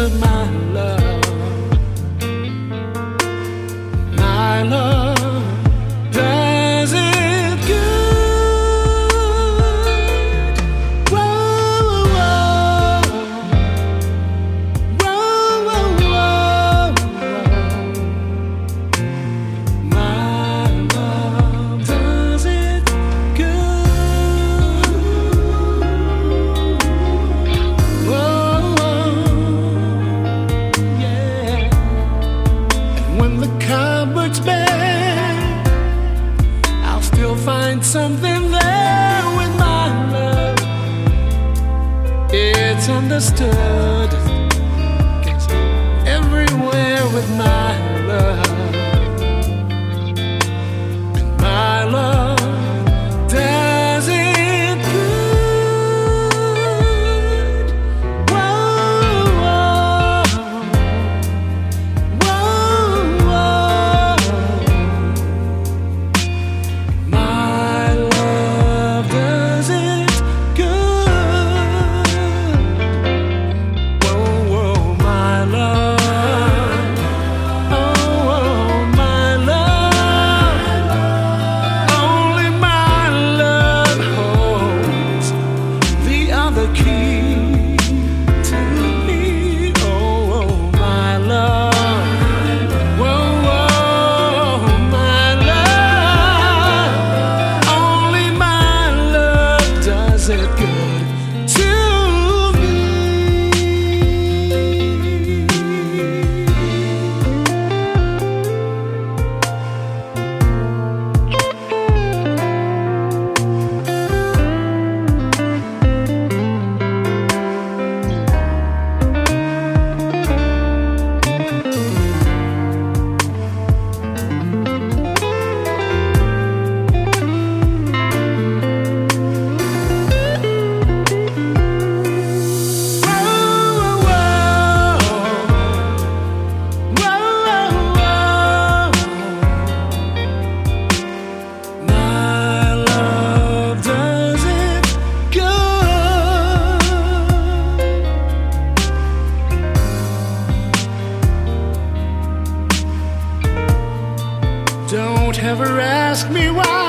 of my the cupboard's bare, I'll still find something there with my love. It's understood, everywhere with my love. It Don't ask me why.